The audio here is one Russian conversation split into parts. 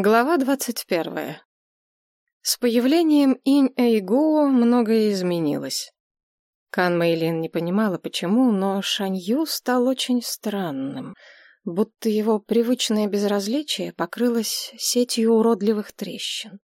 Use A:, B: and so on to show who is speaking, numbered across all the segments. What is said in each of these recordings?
A: Глава двадцать первая. С появлением Инь-Эйгуо многое изменилось. Кан Мэйлин не понимала, почему, но Шанью стал очень странным, будто его привычное безразличие покрылось сетью уродливых трещин.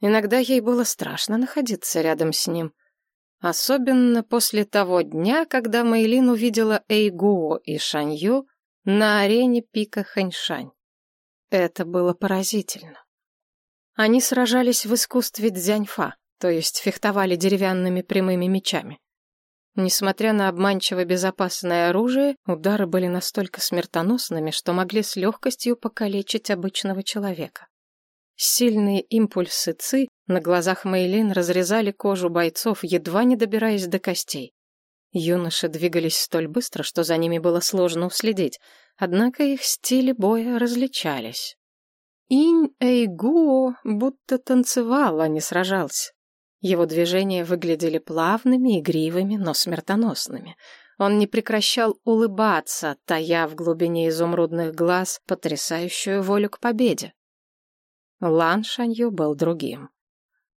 A: Иногда ей было страшно находиться рядом с ним, особенно после того дня, когда Мэйлин увидела Эйгуо и Шанью на арене пика Ханьшань. Это было поразительно. Они сражались в искусстве дзяньфа, то есть фехтовали деревянными прямыми мечами. Несмотря на обманчиво безопасное оружие, удары были настолько смертоносными, что могли с легкостью покалечить обычного человека. Сильные импульсы ци на глазах Мейлин разрезали кожу бойцов, едва не добираясь до костей. Юноши двигались столь быстро, что за ними было сложно уследить, однако их стили боя различались. Инь Эйгуо будто танцевал, а не сражался. Его движения выглядели плавными, игривыми, но смертоносными. Он не прекращал улыбаться, тая в глубине изумрудных глаз потрясающую волю к победе. Лан Шанью был другим.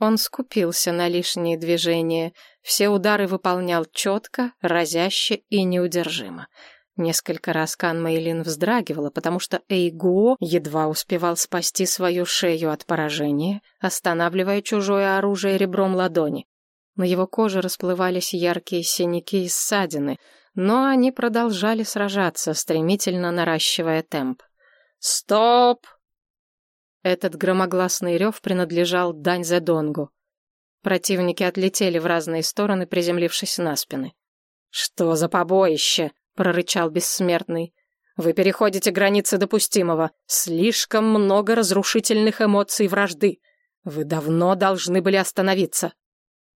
A: Он скупился на лишние движения, все удары выполнял четко, разяще и неудержимо. Несколько раз Кан Мэйлин вздрагивала, потому что Эйгуо едва успевал спасти свою шею от поражения, останавливая чужое оружие ребром ладони. На его коже расплывались яркие синяки и ссадины, но они продолжали сражаться, стремительно наращивая темп. «Стоп!» Этот громогласный рев принадлежал Дань Зедонгу. Противники отлетели в разные стороны, приземлившись на спины. «Что за побоище?» — прорычал бессмертный. «Вы переходите границы допустимого. Слишком много разрушительных эмоций вражды. Вы давно должны были остановиться».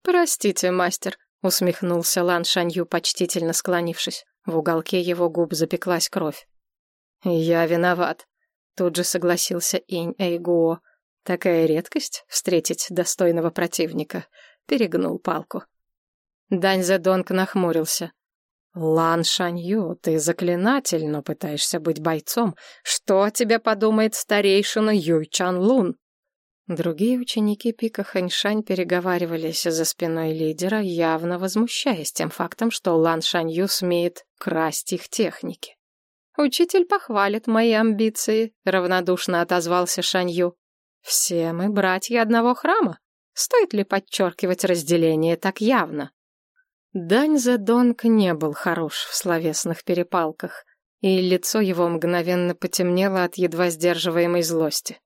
A: «Простите, мастер», — усмехнулся Лан Шанью, почтительно склонившись. В уголке его губ запеклась кровь. «Я виноват», — тут же согласился Инь Эйгуо. «Такая редкость — встретить достойного противника». Перегнул палку. Дань Зедонг нахмурился. «Лан Шанью, ты заклинатель, но пытаешься быть бойцом. Что о тебе подумает старейшина Юй Чан Лун?» Другие ученики пика Ханьшань переговаривались за спиной лидера, явно возмущаясь тем фактом, что Лан Шанью смеет красть их техники. «Учитель похвалит мои амбиции», — равнодушно отозвался Шанью. «Все мы братья одного храма. Стоит ли подчеркивать разделение так явно?» Дань Зедонг не был хорош в словесных перепалках, и лицо его мгновенно потемнело от едва сдерживаемой злости.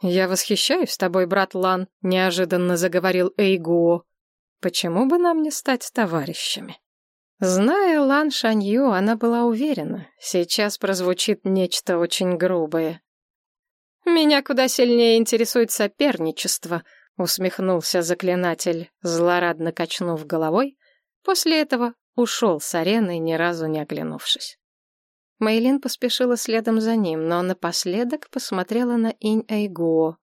A: «Я восхищаюсь тобой, брат Лан», — неожиданно заговорил Эйгуо. «Почему бы нам не стать товарищами?» Зная Лан Шанью, она была уверена, сейчас прозвучит нечто очень грубое. «Меня куда сильнее интересует соперничество», — усмехнулся заклинатель, злорадно качнув головой, После этого ушел с арены, ни разу не оглянувшись. Мейлин поспешила следом за ним, но напоследок посмотрела на Инь Эйгуо.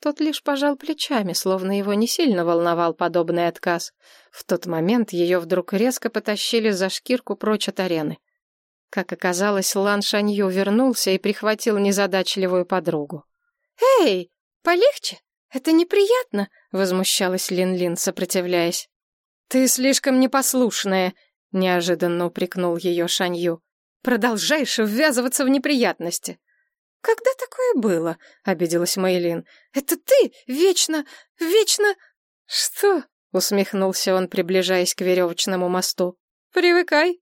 A: Тот лишь пожал плечами, словно его не сильно волновал подобный отказ. В тот момент ее вдруг резко потащили за шкирку прочь от арены. Как оказалось, Лан Шанью вернулся и прихватил незадачливую подругу. «Эй, полегче! Это неприятно!» — возмущалась Лин-Лин, сопротивляясь. «Ты слишком непослушная», — неожиданно упрекнул ее Шанью. «Продолжаешь ввязываться в неприятности». «Когда такое было?» — обиделась Мэйлин. «Это ты вечно, вечно...» «Что?» — усмехнулся он, приближаясь к веревочному мосту. «Привыкай».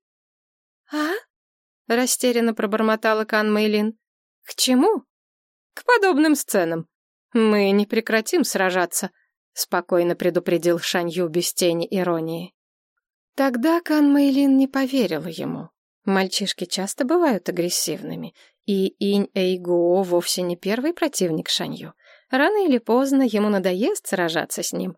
A: «А?» — растерянно пробормотала Кан Мэйлин. «К чему?» «К подобным сценам. Мы не прекратим сражаться. — спокойно предупредил Шанью без тени иронии. Тогда Кан Мэйлин не поверила ему. Мальчишки часто бывают агрессивными, и Инь Эйгуо вовсе не первый противник Шанью. Рано или поздно ему надоест сражаться с ним.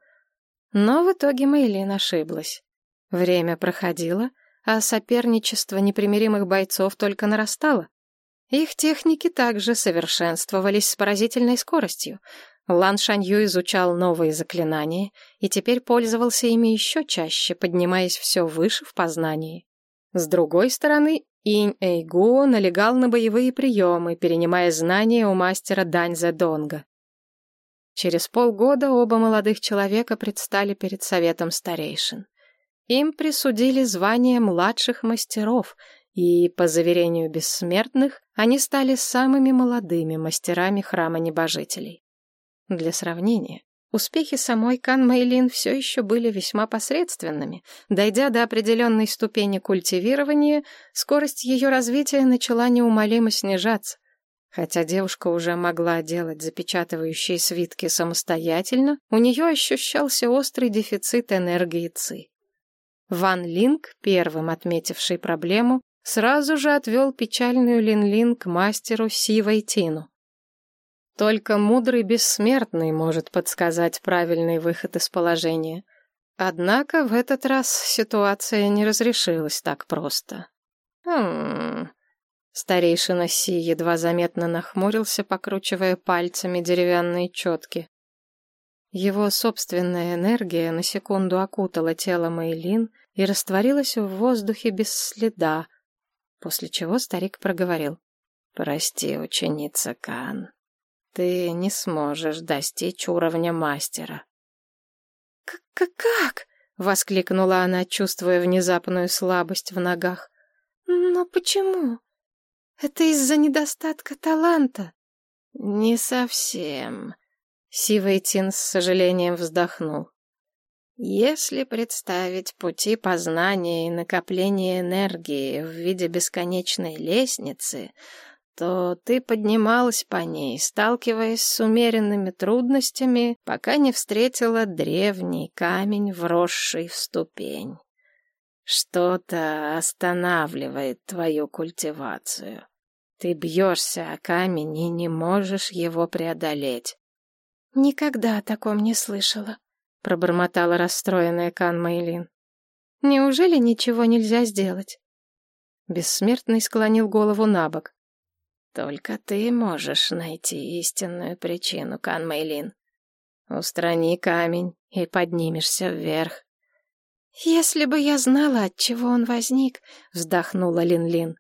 A: Но в итоге Мэйлин ошиблась. Время проходило, а соперничество непримиримых бойцов только нарастало. Их техники также совершенствовались с поразительной скоростью. Лан Шанью изучал новые заклинания и теперь пользовался ими еще чаще, поднимаясь все выше в познании. С другой стороны, Инь Эйгуо налегал на боевые приемы, перенимая знания у мастера Даньза Донга. Через полгода оба молодых человека предстали перед советом старейшин. Им присудили звание младших мастеров, и, по заверению бессмертных, они стали самыми молодыми мастерами храма небожителей. Для сравнения, успехи самой Кан Мэйлин все еще были весьма посредственными. Дойдя до определенной ступени культивирования, скорость ее развития начала неумолимо снижаться. Хотя девушка уже могла делать запечатывающие свитки самостоятельно, у нее ощущался острый дефицит энергии ЦИ. Ван Линг, первым отметивший проблему, сразу же отвел печальную Лин-Лин к мастеру Си Вайтину. Только мудрый бессмертный может подсказать правильный выход из положения. Однако в этот раз ситуация не разрешилась так просто. Хм... Старейшина Си едва заметно нахмурился, покручивая пальцами деревянные четки. Его собственная энергия на секунду окутала тело Мэйлин и растворилась в воздухе без следа, после чего старик проговорил. «Прости, ученица Кан, ты не сможешь достичь уровня мастера».
B: «Как-как?» — воскликнула она, чувствуя внезапную слабость в ногах. «Но почему?» Это из-за недостатка таланта.
A: Не совсем. Сивый Тин с сожалением вздохнул. Если представить пути познания и накопления энергии в виде бесконечной лестницы, то ты поднималась по ней, сталкиваясь с умеренными трудностями, пока не встретила древний камень, вросший в ступень. Что-то останавливает твою культивацию. Ты бьешься о камень и не можешь его преодолеть.
B: Никогда о таком не слышала, пробормотала расстроенная Кан Мэйлин. Неужели ничего нельзя сделать?
A: Бессмертный склонил голову на бок. Только ты можешь найти истинную причину, Кан Мэйлин. Устрани камень и поднимешься вверх.
B: Если бы я знала, от чего он возник, вздохнула Лин-Лин.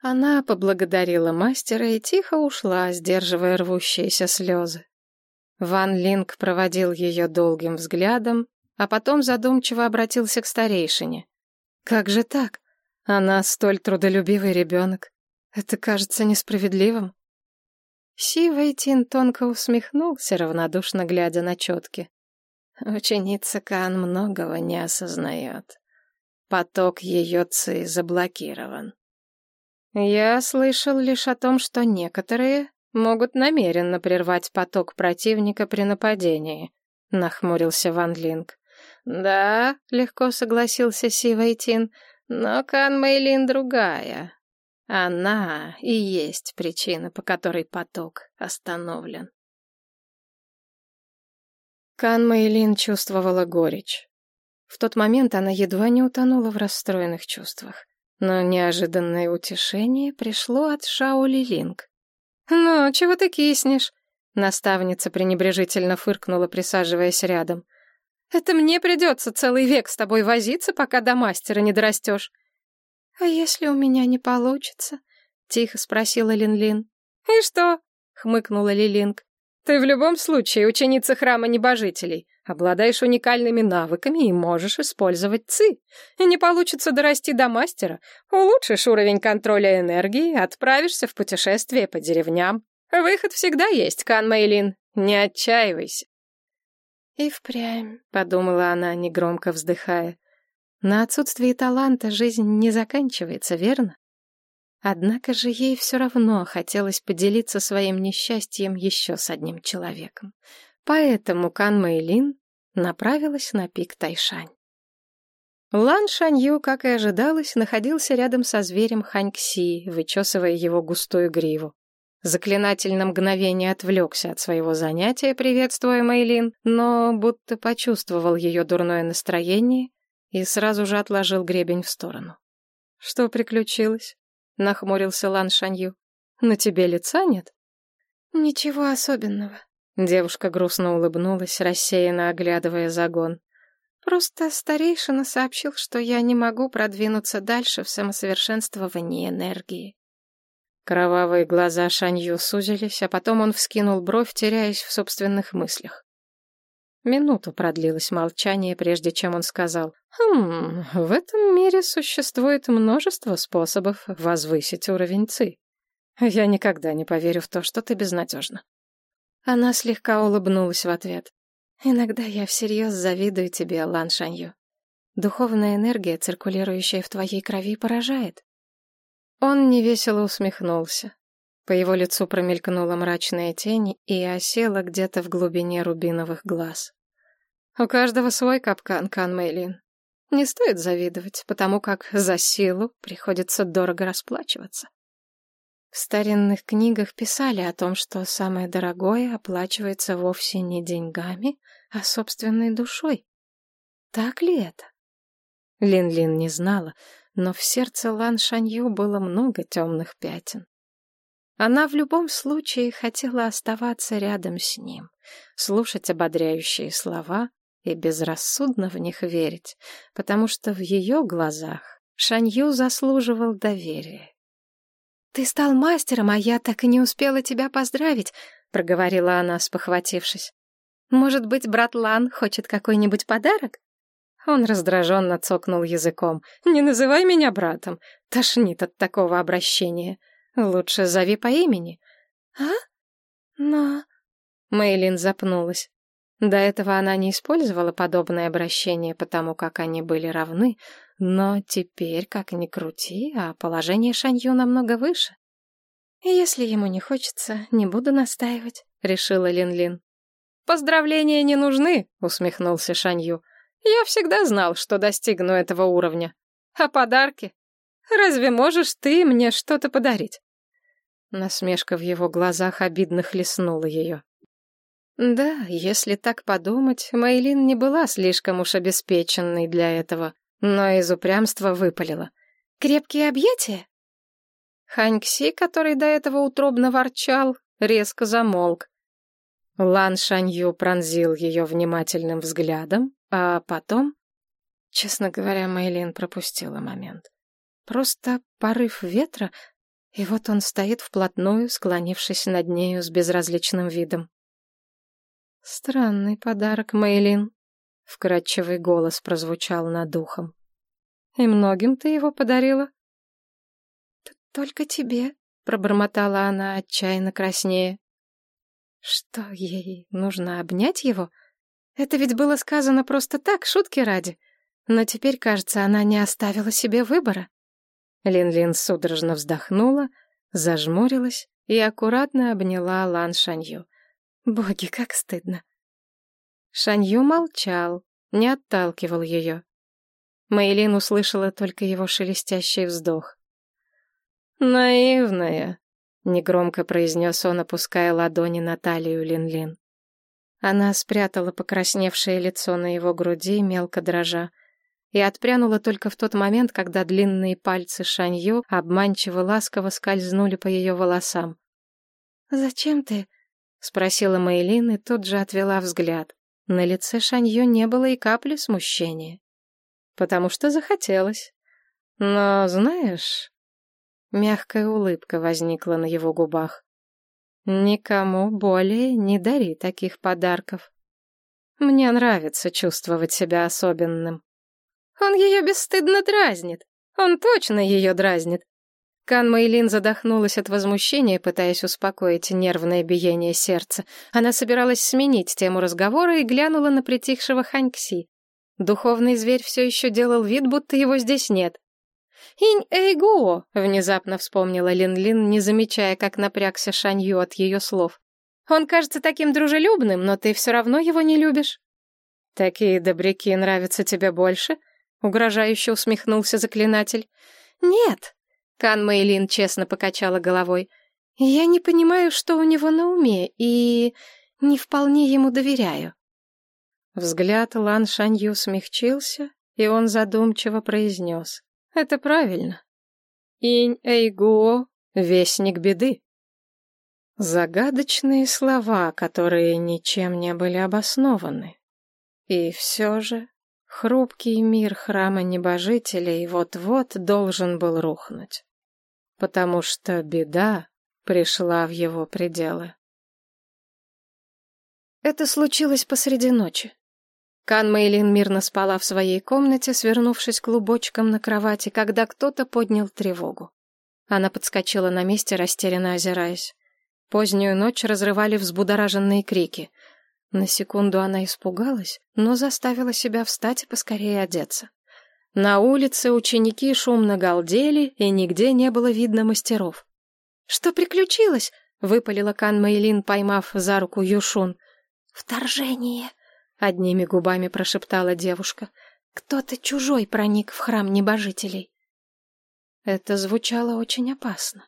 A: Она поблагодарила мастера и тихо ушла, сдерживая рвущиеся слезы. Ван Линг проводил ее долгим взглядом, а потом задумчиво обратился к старейшине. «Как же так? Она столь трудолюбивый ребенок. Это кажется несправедливым». Си Вэйтин тонко усмехнулся, равнодушно глядя на четки. Ученица Кан многого не осознает. Поток ее ци заблокирован. Я слышал лишь о том, что некоторые могут намеренно прервать поток противника при нападении, нахмурился Ван Линг. Да, легко согласился Си Вэйтин, но Кан Мэйлин другая. Она и есть причина, по которой поток остановлен. Кан Мэйлин чувствовала горечь. В тот момент она едва не утонула в расстроенных чувствах. Но неожиданное утешение пришло от Шаоли Линг. «Ну, чего ты киснешь?» Наставница пренебрежительно фыркнула, присаживаясь рядом. «Это мне придется целый век с тобой возиться, пока до мастера не дорастешь».
B: «А если у меня не получится?» — тихо спросила Лин-Лин.
A: «И что?» — хмыкнула Лилинг. «Ты в любом случае ученица храма небожителей. Обладаешь уникальными навыками и можешь использовать ЦИ. И не получится дорасти до мастера. Улучшишь уровень контроля энергии, отправишься в путешествие по деревням. Выход всегда есть, Кан Мэйлин. Не отчаивайся.
B: И впрямь, —
A: подумала она, негромко вздыхая. На отсутствии таланта жизнь не заканчивается, верно? Однако же ей все равно хотелось поделиться своим несчастьем еще с одним человеком. Поэтому Кан Мэйлин направилась на пик Тайшань. Лан Шанью, как и ожидалось, находился рядом со зверем Ханькси, вычесывая его густую гриву. Заклинатель на мгновение отвлекся от своего занятия, приветствуя Мэйлин, но будто почувствовал ее дурное настроение и сразу же отложил гребень в сторону. «Что приключилось?» — нахмурился Лан Шанью. «На тебе лица нет?»
B: «Ничего особенного»,
A: Девушка грустно улыбнулась, рассеянно оглядывая загон.
B: Просто старейшина сообщил, что я не могу продвинуться дальше в самосовершенствовании энергии.
A: Кровавые глаза Шанью сузились, а потом он вскинул бровь, теряясь в собственных мыслях. Минуту продлилось молчание, прежде чем он сказал, «Хм, в этом мире существует множество способов возвысить уровень ЦИ. Я никогда не поверю в то, что ты безнадежна».
B: Она слегка улыбнулась в ответ. «Иногда я всерьез завидую тебе, Лан Шанью. Духовная энергия, циркулирующая в твоей крови, поражает.
A: Он невесело усмехнулся. По его лицу промелькнула мрачная тень и осела где-то в глубине рубиновых глаз. У каждого свой капкан, Кан Мэйлин. Не стоит завидовать, потому как за силу приходится дорого расплачиваться.
B: В старинных книгах писали о том, что самое дорогое оплачивается вовсе не деньгами, а собственной душой. Так ли это?
A: Лин-Лин не знала, но в сердце Лан Шанью было много темных пятен. Она в любом случае хотела оставаться рядом с ним, слушать ободряющие слова и безрассудно в них верить, потому что в ее глазах Шанью заслуживал доверия.
B: «Ты стал мастером, а я так и не успела тебя поздравить», — проговорила она, спохватившись. «Может быть, брат Лан хочет какой-нибудь подарок?»
A: Он раздраженно цокнул языком. «Не называй меня братом. Тошнит от такого обращения. Лучше зови по имени».
B: «А? Но...»
A: Мейлин запнулась. До этого она не использовала подобное обращение, потому как они были равны, но теперь, как ни крути, а положение Шанью намного выше.
B: «Если ему не хочется, не буду настаивать», — решила Лин-Лин.
A: «Поздравления не нужны», — усмехнулся Шанью. Я всегда знал, что достигну этого уровня. А подарки? Разве можешь ты мне что-то подарить?» Насмешка в его глазах обидно хлестнула ее. Да, если так подумать, Мейлин не была слишком уж обеспеченной для этого, но из упрямства выпалила.
B: «Крепкие объятия?»
A: Ханькси, который до этого утробно ворчал, резко замолк. Лан Шанью пронзил ее внимательным взглядом, а потом... Честно говоря, Мэйлин пропустила момент. Просто порыв ветра, и вот он стоит вплотную, склонившись над нею с безразличным видом. «Странный подарок, Мэйлин», — вкрадчивый голос прозвучал над ухом. «И многим ты его подарила?»
B: «Только тебе», — пробормотала она, отчаянно краснее. Что, ей нужно обнять его? Это ведь было сказано просто так, шутки ради. Но теперь, кажется, она не оставила себе выбора.
A: Лин-Лин судорожно вздохнула, зажмурилась и аккуратно обняла Лан Шанью. Боги, как стыдно. Шанью молчал, не отталкивал ее. Мэйлин услышала только его шелестящий вздох. «Наивная», негромко произнес он, опуская ладони на талию Лин-Лин. Она спрятала покрасневшее лицо на его груди, мелко дрожа, и отпрянула только в тот момент, когда длинные пальцы Шанью обманчиво ласково скользнули по ее волосам.
B: «Зачем ты?»
A: — спросила Мэйлин и тут же отвела взгляд. На лице Шанью не было и капли смущения. «Потому что захотелось. Но, знаешь, Мягкая улыбка возникла на его губах. «Никому более не дари таких подарков. Мне нравится чувствовать себя особенным». «Он ее бесстыдно дразнит. Он точно ее дразнит». Кан Мэйлин задохнулась от возмущения, пытаясь успокоить нервное биение сердца. Она собиралась сменить тему разговора и глянула на притихшего Ханькси. Духовный зверь все еще делал вид, будто его здесь нет. «Инь Эйгуо!» — внезапно вспомнила Лин-Лин, не замечая, как напрягся Шанью от ее слов. «Он кажется таким дружелюбным, но ты все равно его не любишь». «Такие добряки нравятся тебе больше?» — угрожающе усмехнулся заклинатель.
B: «Нет!»
A: — Кан Мэйлин честно покачала головой.
B: «Я не понимаю, что у него на уме, и не вполне ему доверяю».
A: Взгляд Лан Шанью смягчился, и он задумчиво произнес. Это правильно. Инь Эйгуо — вестник беды. Загадочные слова, которые ничем не были обоснованы. И все же Хрупкий мир храма небожителей вот-вот должен был рухнуть. Потому что беда пришла в его пределы. Это случилось посреди ночи. Кан Мэйлин мирно спала в своей комнате, свернувшись клубочком на кровати, когда кто-то поднял тревогу. Она подскочила на месте, растерянно озираясь. Позднюю ночь разрывали взбудораженные крики. На секунду она испугалась, но заставила себя встать и поскорее одеться. На улице ученики шумно галдели, и нигде не было видно мастеров. «Что приключилось?» — выпалила Кан Мэйлин, поймав за руку Юшун. «Вторжение!» — одними губами прошептала девушка. «Кто-то чужой проник в храм небожителей». Это звучало очень опасно.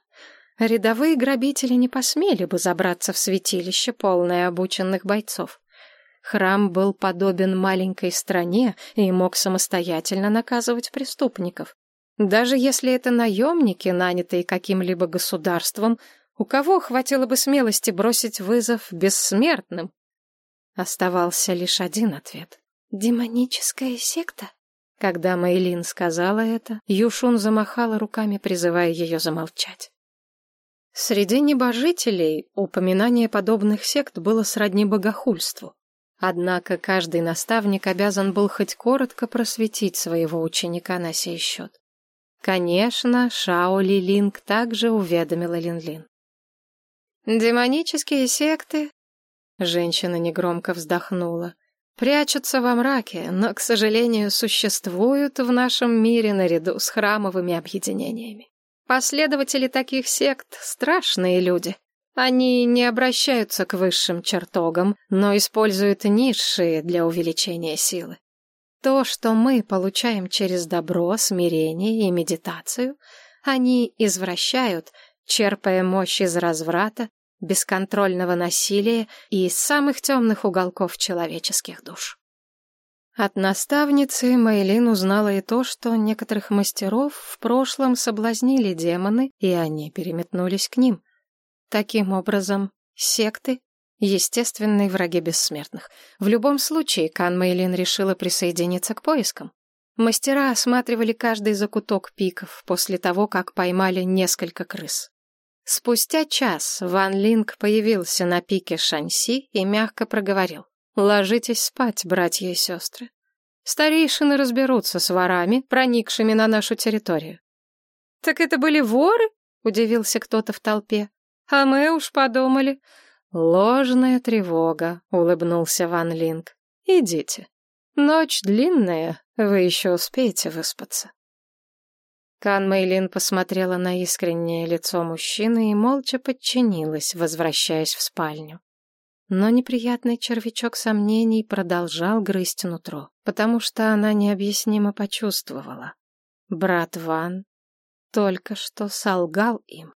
A: Рядовые грабители не посмели бы забраться в святилище, полное обученных бойцов. Храм был подобен маленькой стране и мог самостоятельно наказывать преступников. Даже если это наемники, нанятые каким-либо государством, у кого хватило бы смелости бросить вызов бессмертным? Оставался лишь один ответ. «Демоническая секта?» Когда Мэйлин сказала это, Юшун замахала руками, призывая ее замолчать. Среди небожителей упоминание подобных сект было сродни богохульству. Однако каждый наставник обязан был хоть коротко просветить своего ученика на сей счет. Конечно, Шао Ли Линг также уведомила Лин-Лин. «Демонические секты...» Женщина негромко вздохнула. «Прячутся во мраке, но, к сожалению, существуют в нашем мире наряду с храмовыми объединениями. Последователи таких сект — страшные люди. Они не обращаются к высшим чертогам, но используют низшие для увеличения силы. То, что мы получаем через добро, смирение и медитацию, они извращают, черпая мощь из разврата, бесконтрольного насилия и из самых темных уголков человеческих душ. От наставницы Мэйлин узнала и то, что некоторых мастеров в прошлом соблазнили демоны, и они переметнулись к ним. Таким образом, секты — естественные враги бессмертных. В любом случае, Кан Мэйлин решила присоединиться к поискам. Мастера осматривали каждый закуток пиков после того, как поймали несколько крыс. Спустя час Ван Линг появился на пике Шанси и мягко проговорил. Ложитесь спать, братья и сестры. Старейшины разберутся с ворами, проникшими на нашу территорию. Так это были воры? Удивился кто-то в толпе. А мы уж подумали. Ложная тревога, улыбнулся Ван Линг. Идите. Ночь длинная, вы еще успеете выспаться. Кан Мэйлин посмотрела на искреннее лицо мужчины и молча подчинилась, возвращаясь в спальню. Но неприятный червячок сомнений продолжал грызть нутро, потому что она необъяснимо почувствовала. Брат Ван только что солгал им.